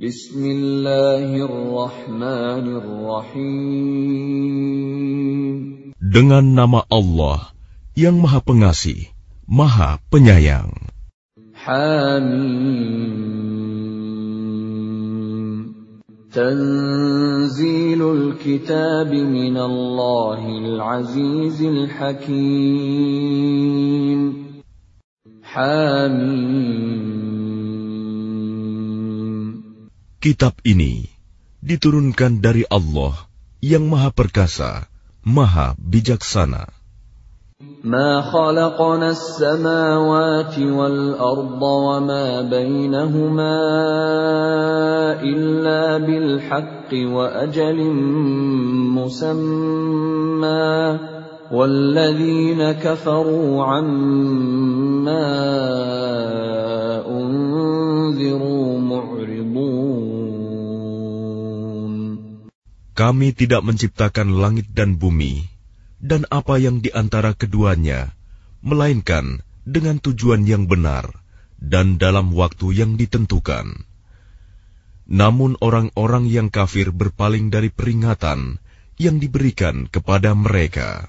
Bismillahirrahmanirrahim. Dengan nama Allah yang Maha Pengasih, Maha Penyayang. Hamim. Tanzilul kitab min Allahil azizil hakim. Hamim. Kitab ini diturunkan dari Allah yang Maha Perkasa, Maha Bijaksana. ما خلقنا السماوات والأرض وما بينهما إلا بالحق وأجل مسمى والذين كفروا عما Kami tidak menciptakan langit dan bumi dan apa yang di antara keduanya, melainkan dengan tujuan yang benar dan dalam waktu yang ditentukan. Namun orang-orang yang kafir berpaling dari peringatan yang diberikan kepada mereka.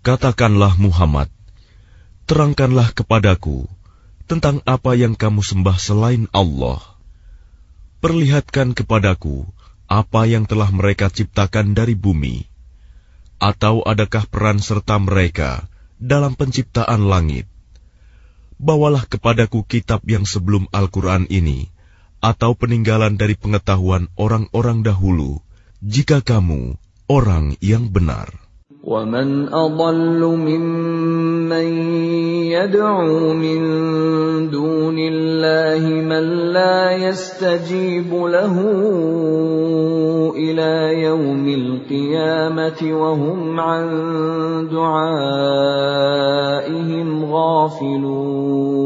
Katakanlah Muhammad, terangkanlah kepadaku tentang apa yang kamu sembah selain Allah. Perlihatkan kepadaku apa yang telah mereka ciptakan dari bumi, atau adakah peran serta mereka dalam penciptaan langit? Bawalah kepadaku kitab yang sebelum Al-Quran ini, atau peninggalan dari pengetahuan orang-orang dahulu, jika kamu orang yang benar. ومن أضل ممن يدعو من دون الله من لا يستجيب له إلى يوم القيامة وهم عن دعائهم غافلون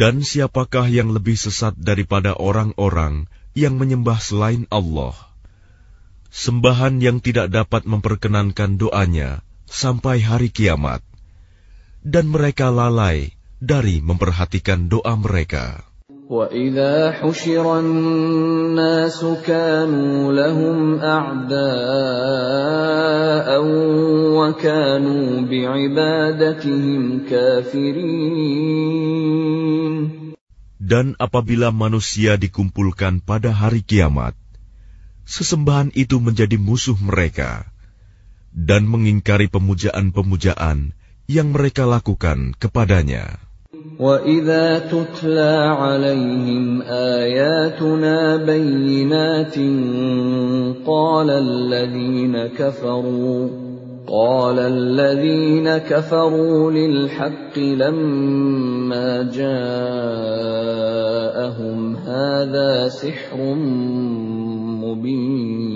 Dan siapakah yang lebih sesat daripada orang-orang yang menyembah selain Allah? Sembahan yang tidak dapat memperkenankan doanya sampai hari kiamat, dan mereka lalai dari memperhatikan doa mereka. وَإِذَا حُشِرَ النَّاسُ كَانُوا لَهُمْ أَعْدَاءً وَكَانُوا بِعِبَادَتِهِمْ كَافِرِينَ Dan apabila manusia dikumpulkan pada hari kiamat, sesembahan itu menjadi musuh mereka dan mengingkari pemujaan-pemujaan yang mereka lakukan kepadanya. وَإِذَا تُتْلَى عَلَيْهِمْ آيَاتُنَا بَيِّنَاتٍ قَالَ الَّذِينَ كَفَرُوا قال الذين كفروا للحق لما جاءهم هذا سحر مبين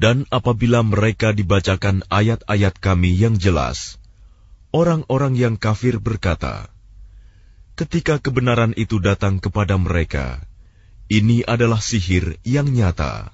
Dan apabila mereka dibacakan ayat-ayat kami yang jelas, orang-orang yang kafir berkata, ketika kebenaran itu datang kepada mereka, ini adalah sihir yang nyata.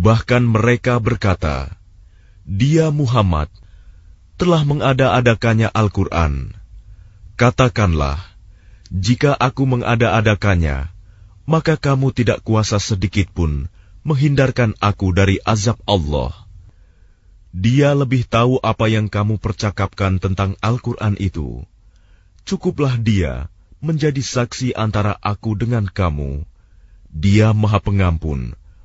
Bahkan mereka berkata, Dia Muhammad telah mengada-adakannya Al-Quran. Katakanlah, jika aku mengada-adakannya, maka kamu tidak kuasa sedikit pun menghindarkan aku dari azab Allah. Dia lebih tahu apa yang kamu percakapkan tentang Al-Quran itu. Cukuplah dia menjadi saksi antara aku dengan kamu. Dia Maha Pengampun,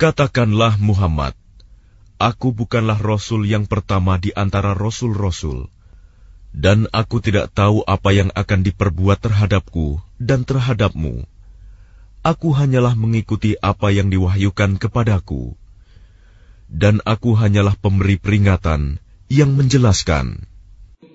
Katakanlah Muhammad, Aku bukanlah Rasul yang pertama di antara Rasul-Rasul, dan aku tidak tahu apa yang akan diperbuat terhadapku dan terhadapmu. Aku hanyalah mengikuti apa yang diwahyukan kepadaku, dan aku hanyalah pemberi peringatan yang menjelaskan.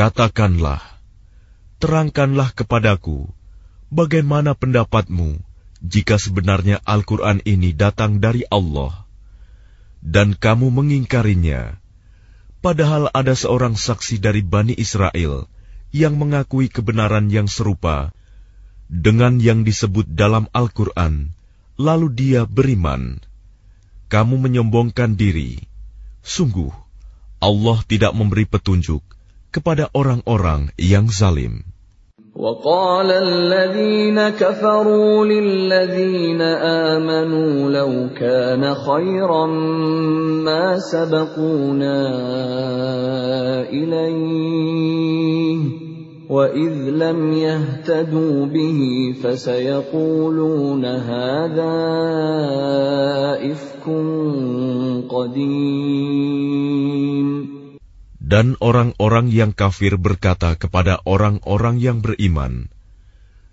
Katakanlah, terangkanlah kepadaku, bagaimana pendapatmu jika sebenarnya Al-Quran ini datang dari Allah, dan kamu mengingkarinya, padahal ada seorang saksi dari Bani Israel yang mengakui kebenaran yang serupa dengan yang disebut dalam Al-Quran, lalu dia beriman. Kamu menyombongkan diri. Sungguh, Allah tidak memberi petunjuk kepada orang-orang yang zalim. وقال الذين كفروا للذين آمنوا لو كان خيرا ما سبقونا إليه وإذ لم يهتدوا به فسيقولون هذا إفك قديم dan orang-orang yang kafir berkata kepada orang-orang yang beriman,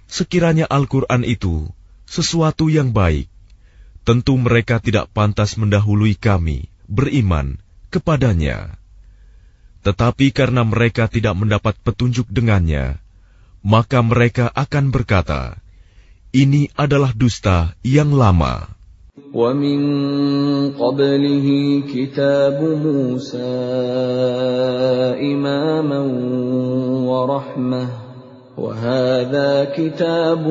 "Sekiranya Al-Quran itu sesuatu yang baik, tentu mereka tidak pantas mendahului kami beriman kepadanya. Tetapi karena mereka tidak mendapat petunjuk dengannya, maka mereka akan berkata, 'Ini adalah dusta yang lama.'" ومن قبله كتاب موسى إماما ورحمة. وهذا كتاب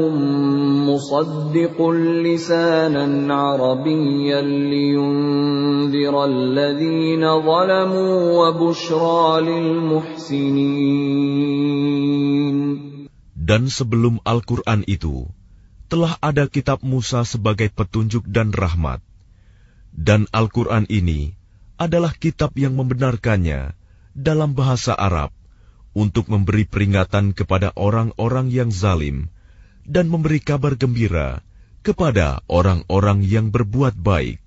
مصدق لسانا عربيا لينذر الذين ظلموا وبشرى للمحسنين. Dan sebelum Al-Quran itu, telah ada kitab Musa sebagai petunjuk dan rahmat. Dan Al-Quran ini adalah kitab yang membenarkannya dalam bahasa Arab untuk memberi peringatan kepada orang-orang yang zalim dan memberi kabar gembira kepada orang-orang yang berbuat baik.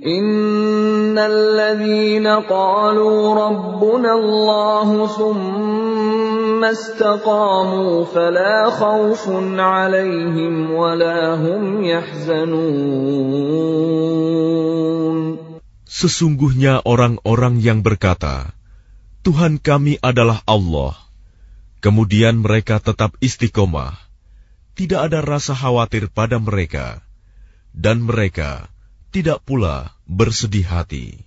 Innalladzina qalu rabbuna Allah ثم استقاموا فلا خوف عليهم ولا هم يحزنون Sesungguhnya orang-orang yang berkata, Tuhan kami adalah Allah. Kemudian mereka tetap istiqomah. Tidak ada rasa khawatir pada mereka. Dan mereka tidak pula bersedih hati.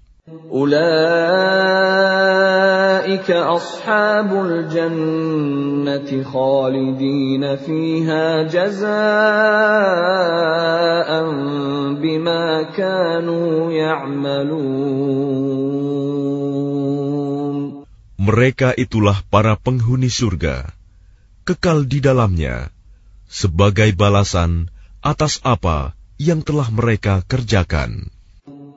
Mereka itulah para penghuni surga, kekal di dalamnya, sebagai balasan atas apa yang telah mereka kerjakan.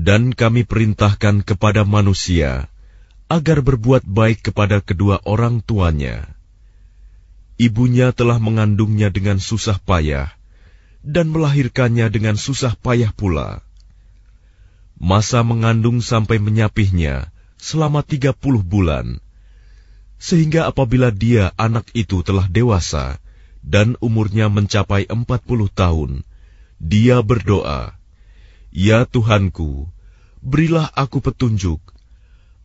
Dan kami perintahkan kepada manusia agar berbuat baik kepada kedua orang tuanya. Ibunya telah mengandungnya dengan susah payah dan melahirkannya dengan susah payah pula. Masa mengandung sampai menyapihnya selama tiga puluh bulan, sehingga apabila dia anak itu telah dewasa dan umurnya mencapai empat puluh tahun, dia berdoa, Ya Tuhanku, berilah aku petunjuk,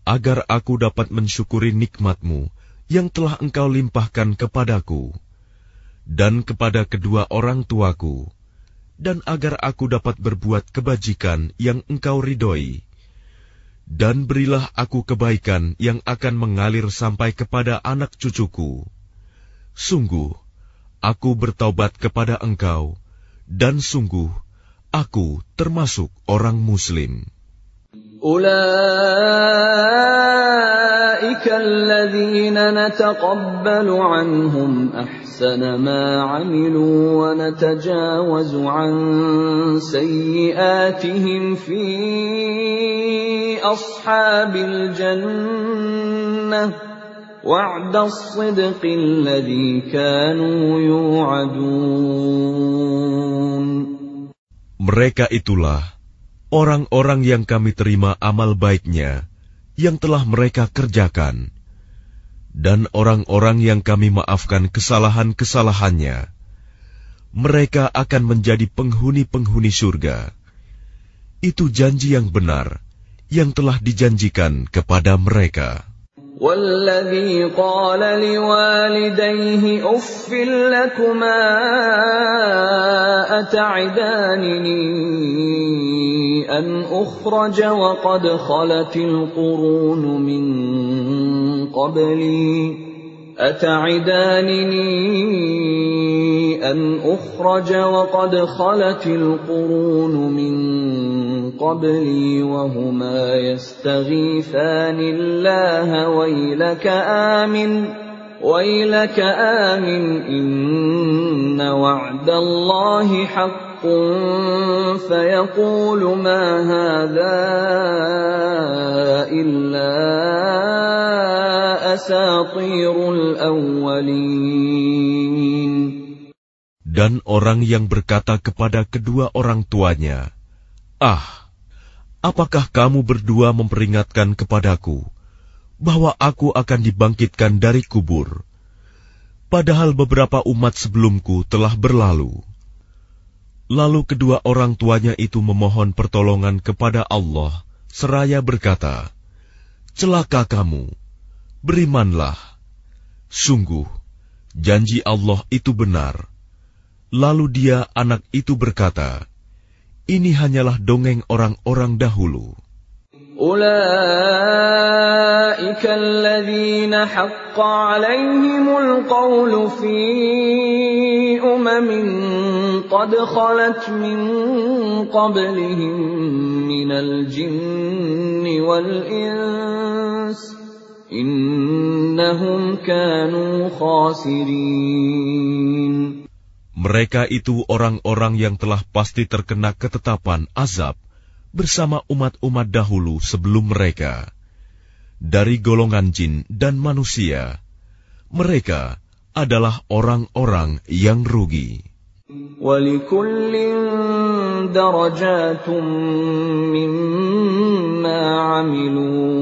agar aku dapat mensyukuri nikmatmu yang telah engkau limpahkan kepadaku, dan kepada kedua orang tuaku, dan agar aku dapat berbuat kebajikan yang engkau ridhoi. Dan berilah aku kebaikan yang akan mengalir sampai kepada anak cucuku. Sungguh, aku bertaubat kepada engkau, dan sungguh, aku termasuk orang Muslim. أولئك الذين نتقبل عنهم أحسن ما عملوا ونتجاوز عن سيئاتهم في أصحاب الجنة وعد الصدق الذي كانوا يوعدون Mereka itulah orang-orang yang kami terima amal baiknya yang telah mereka kerjakan, dan orang-orang yang kami maafkan kesalahan-kesalahannya. Mereka akan menjadi penghuni-penghuni surga. Itu janji yang benar yang telah dijanjikan kepada mereka. والذي قال لوالديه اف لكما أتعدانني أن أخرج وقد خلت القرون من قبلي أتعدانني أن أخرج وقد خلت القرون من قبلي وهما يستغيثان الله ويلك آمن ويلك آمن إن وعد الله حق فيقول ما هذا إلا أساطير الأولين Dan orang yang berkata kepada kedua orang tuanya, Ah, apakah kamu berdua memperingatkan kepadaku bahwa aku akan dibangkitkan dari kubur, padahal beberapa umat sebelumku telah berlalu? Lalu kedua orang tuanya itu memohon pertolongan kepada Allah, seraya berkata, Celaka kamu, berimanlah. Sungguh, janji Allah itu benar. Lalu dia anak itu berkata, Ini hanyalah dongeng orang-orang dahulu. أولئك الذين حق عليهم القول في أمم قد خلت من قبلهم من الجن والإنس إنهم كانوا خاسرين Mereka itu orang-orang yang telah pasti terkena ketetapan azab bersama umat-umat dahulu sebelum mereka. Dari golongan jin dan manusia, mereka adalah orang-orang yang rugi. ولكل درجات مما عملوا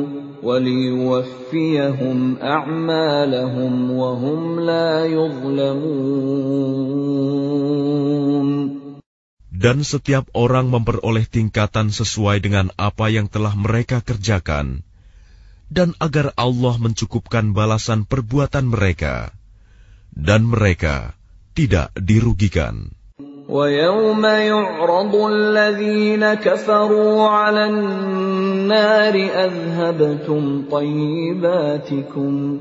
وليوفيهم ليوفيهم أعمالهم وهم لا يظلمون Dan setiap orang memperoleh tingkatan sesuai dengan apa yang telah mereka kerjakan, dan agar Allah mencukupkan balasan perbuatan mereka, dan mereka tidak dirugikan. ويوم يعرض الذين كفروا على النار أذهبتم طيباتكم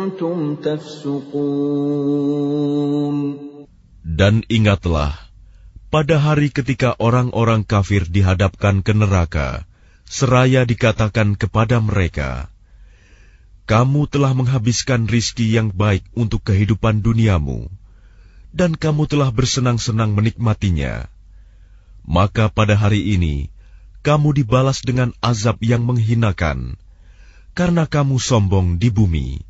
antum tafsukun. Dan ingatlah, pada hari ketika orang-orang kafir dihadapkan ke neraka, seraya dikatakan kepada mereka, Kamu telah menghabiskan rizki yang baik untuk kehidupan duniamu, dan kamu telah bersenang-senang menikmatinya. Maka pada hari ini, kamu dibalas dengan azab yang menghinakan, karena kamu sombong di bumi.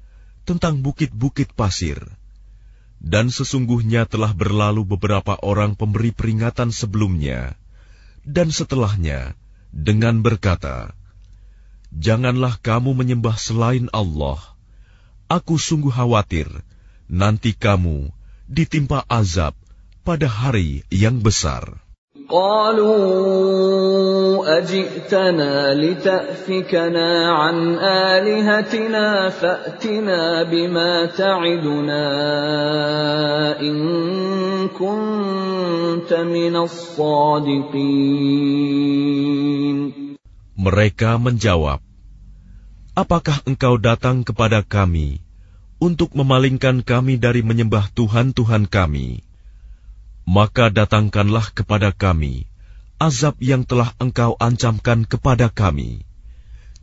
tentang bukit-bukit pasir dan sesungguhnya telah berlalu beberapa orang pemberi peringatan sebelumnya dan setelahnya dengan berkata, Janganlah kamu menyembah selain Allah. Aku sungguh khawatir nanti kamu ditimpa azab pada hari yang besar. قالوا أجئتنا لتأفكنا عن آلهتنا فأتنا بما تعدنا إن كنت من الصادقين Mereka menjawab, Apakah engkau datang kepada kami untuk memalingkan kami dari menyembah Tuhan-Tuhan kami? Maka datangkanlah kepada kami azab yang telah engkau ancamkan kepada kami,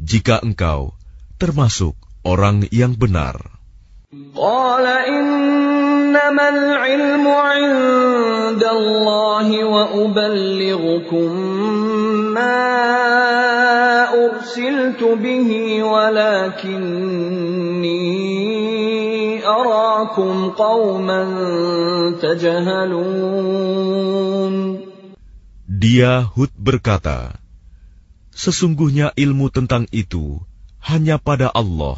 jika engkau termasuk orang yang benar. Dia Hud berkata, Sesungguhnya ilmu tentang itu hanya pada Allah.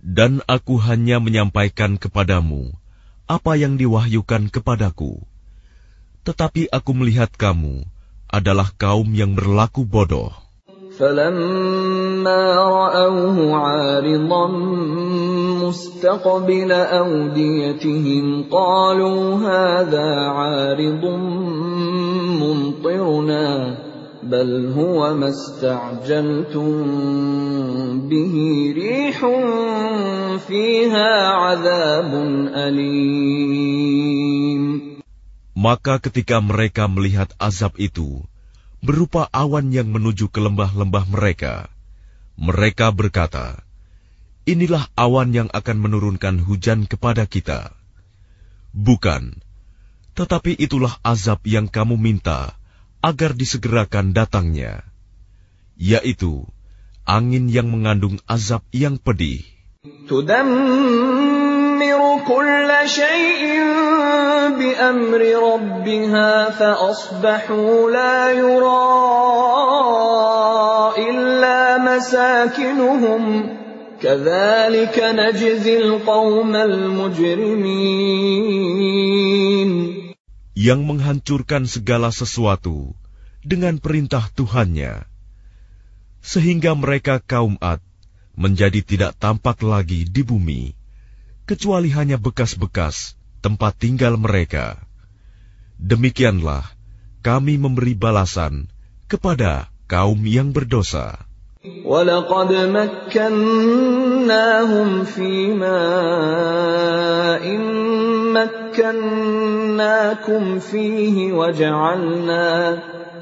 Dan aku hanya menyampaikan kepadamu apa yang diwahyukan kepadaku. Tetapi aku melihat kamu adalah kaum yang berlaku bodoh. فلما رأوه عارضا مستقبل أوديتهم قالوا هذا عارض ممطرنا بل هو ما استعجلتم به ريح فيها عذاب أليم. Maka ketika mereka melihat azab itu, berupa awan yang menuju ke lembah-lembah mereka. Mereka berkata, "Inilah awan yang akan menurunkan hujan kepada kita." Bukan, tetapi itulah azab yang kamu minta agar disegerakan datangnya, yaitu angin yang mengandung azab yang pedih. تدمر كل شيء بأمر ربها فأصبحوا لا يرى إلا مساكنهم كذلك نجزي القوم المجرمين yang menghancurkan segala sesuatu dengan perintah Tuhannya, sehingga mereka kaum Ad menjadi tidak tampak lagi di bumi, kecuali hanya bekas-bekas tempat tinggal mereka. Demikianlah kami memberi balasan kepada kaum yang berdosa. ولقد مكناهم في ماء مكناكم فيه وجعلنا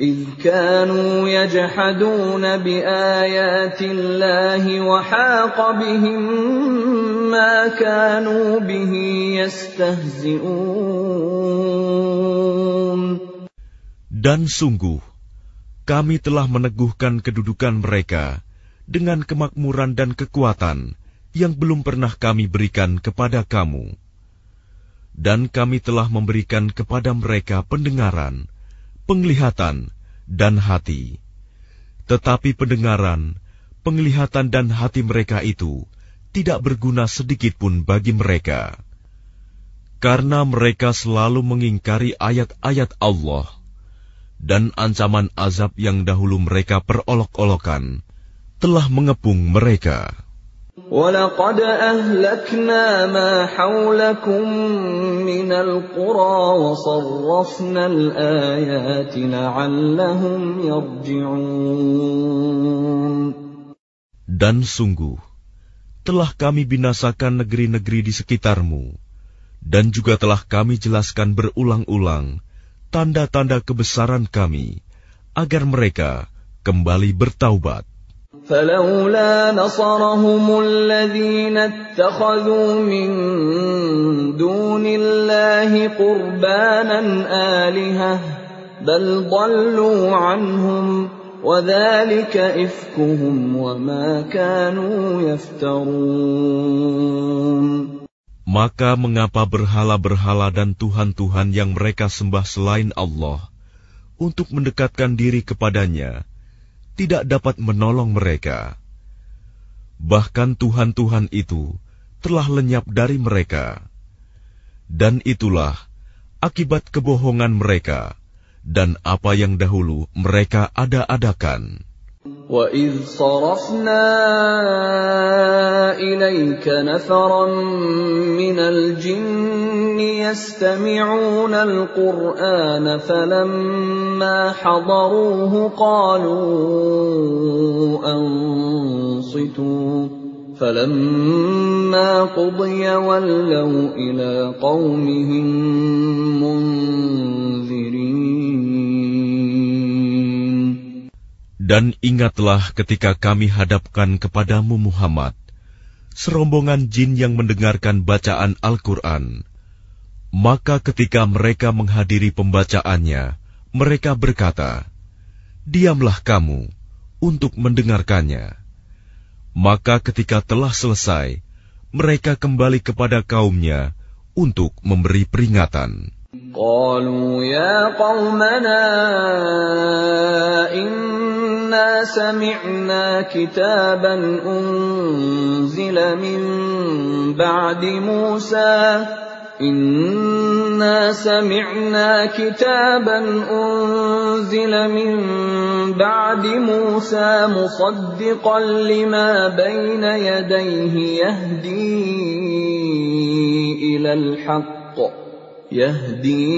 إذ كانوا يجحدون بآيات الله وحاق بهم ما كانوا به يستهزئون Dan sungguh, kami telah meneguhkan kedudukan mereka dengan kemakmuran dan kekuatan yang belum pernah kami berikan kepada kamu. Dan kami telah memberikan kepada mereka pendengaran, penglihatan, dan hati. Tetapi pendengaran, penglihatan dan hati mereka itu tidak berguna sedikit pun bagi mereka. Karena mereka selalu mengingkari ayat-ayat Allah dan ancaman azab yang dahulu mereka perolok-olokan telah mengepung mereka. ولقد أهلكنا ما حولكم من القرى وصرفنا الآيات لعلهم يرجعون Dan sungguh, telah kami binasakan negeri-negeri di sekitarmu, dan juga telah kami jelaskan berulang-ulang tanda-tanda kebesaran kami, agar mereka kembali bertaubat. فلولا نصرهم الذين اتخذوا من دون الله قربانا آلهة بل ضلوا عنهم وذلك إفكهم وما كانوا يفترون Maka mengapa berhala-berhala dan tuhan-tuhan yang mereka sembah selain Allah untuk mendekatkan diri kepadanya tidak dapat menolong mereka. Bahkan Tuhan-Tuhan itu telah lenyap dari mereka. Dan itulah akibat kebohongan mereka dan apa yang dahulu mereka ada-adakan. وَإِذْ صَرَفْنَا إِلَيْكَ نَفَرًا مِنَ الْجِنِّ يَسْتَمِعُونَ الْقُرْآنَ فَلَمَّا حَضَرُوهُ قَالُوا أَنصِتُوا فَلَمَّا قُضِيَ وَلَّوْا إِلَى قَوْمِهِم مُنذِرِينَ Dan ingatlah ketika kami hadapkan kepadamu Muhammad, serombongan jin yang mendengarkan bacaan Al-Quran. Maka ketika mereka menghadiri pembacaannya, mereka berkata, Diamlah kamu untuk mendengarkannya. Maka ketika telah selesai, mereka kembali kepada kaumnya untuk memberi peringatan. قالوا يا قومنا إنا سمعنا كتابا أنزل من بعد موسى إنا سمعنا كتابا أنزل من بعد موسى مصدقا لما بين يديه يهدي إلى الحق يهدي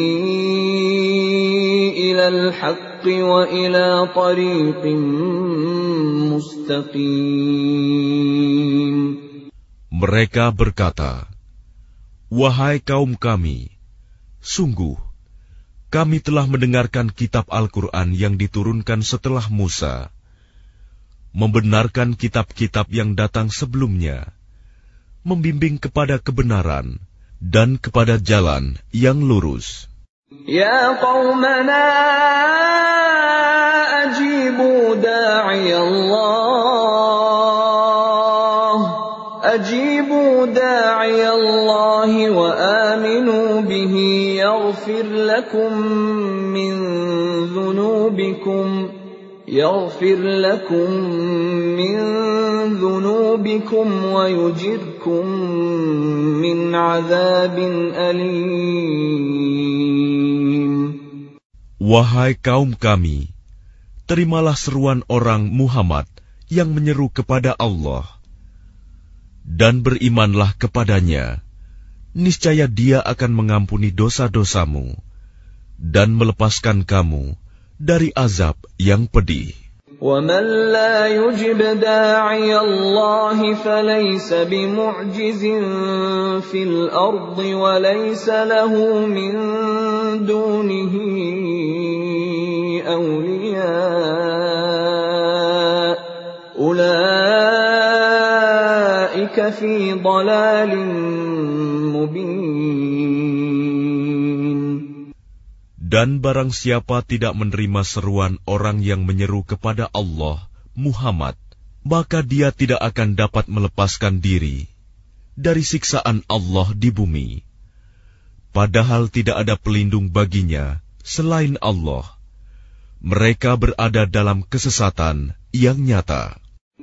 إلى الحق وإلى طريق مستقيم. Mereka berkata, Wahai kaum kami, sungguh, kami telah mendengarkan kitab Al-Quran yang diturunkan setelah Musa, membenarkan kitab-kitab yang datang sebelumnya, membimbing kepada kebenaran dan kepada jalan yang lurus. Ya qawmana ajibu da'i Allah ajibu da'i Allah wa aminu bihi yaghfir lakum min dhunubikum يغفر لكم من ذنوبكم ويجركم من عذاب أليم Wahai kaum kami, terimalah seruan orang Muhammad yang menyeru kepada Allah, dan berimanlah kepadanya. Niscaya Dia akan mengampuni dosa-dosamu dan melepaskan kamu dari azab yang pedih. ومن لا يجب داعي الله فليس بمعجز في الارض وليس له من دونه اولياء اولئك في ضلال Dan barang siapa tidak menerima seruan orang yang menyeru kepada Allah, Muhammad, maka dia tidak akan dapat melepaskan diri dari siksaan Allah di bumi. Padahal tidak ada pelindung baginya selain Allah. Mereka berada dalam kesesatan yang nyata.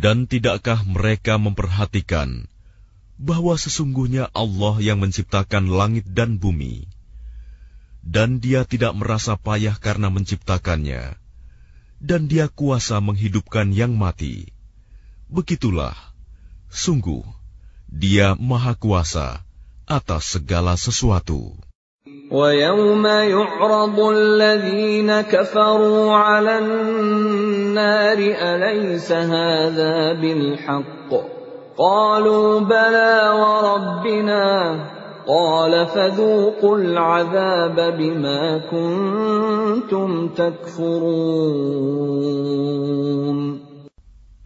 Dan tidakkah mereka memperhatikan bahwa sesungguhnya Allah yang menciptakan langit dan bumi, dan Dia tidak merasa payah karena menciptakannya, dan Dia kuasa menghidupkan yang mati. Begitulah, sungguh, Dia Maha Kuasa atas segala sesuatu. ويوم يعرض الذين كفروا على النار أليس هذا بالحق قالوا بلى وربنا قال فذوقوا العذاب بما كنتم تكفرون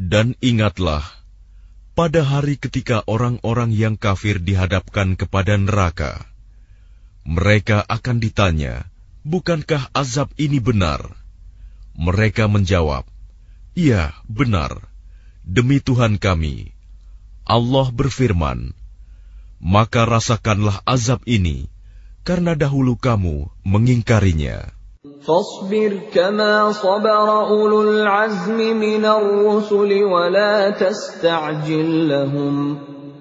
Dan ingatlah, pada hari ketika orang-orang yang kafir dihadapkan kepada neraka, mereka akan ditanya, "Bukankah azab ini benar?" Mereka menjawab, "Iya, benar. Demi Tuhan kami." Allah berfirman, "Maka rasakanlah azab ini karena dahulu kamu mengingkarinya." فاصبر كما صبر أولو العزم من الرسل ولا تستعجل لهم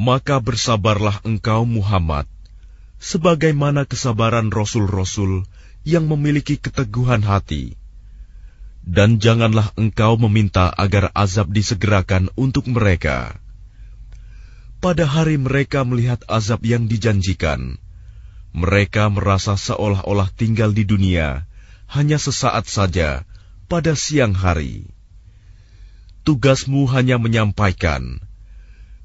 Maka bersabarlah engkau Muhammad, sebagaimana kesabaran rasul-rasul yang memiliki keteguhan hati. Dan janganlah engkau meminta agar azab disegerakan untuk mereka. Pada hari mereka melihat azab yang dijanjikan, mereka merasa seolah-olah tinggal di dunia hanya sesaat saja pada siang hari. Tugasmu hanya menyampaikan,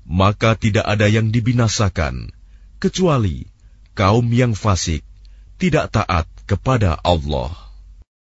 maka tidak ada yang dibinasakan kecuali kaum yang fasik tidak taat kepada Allah.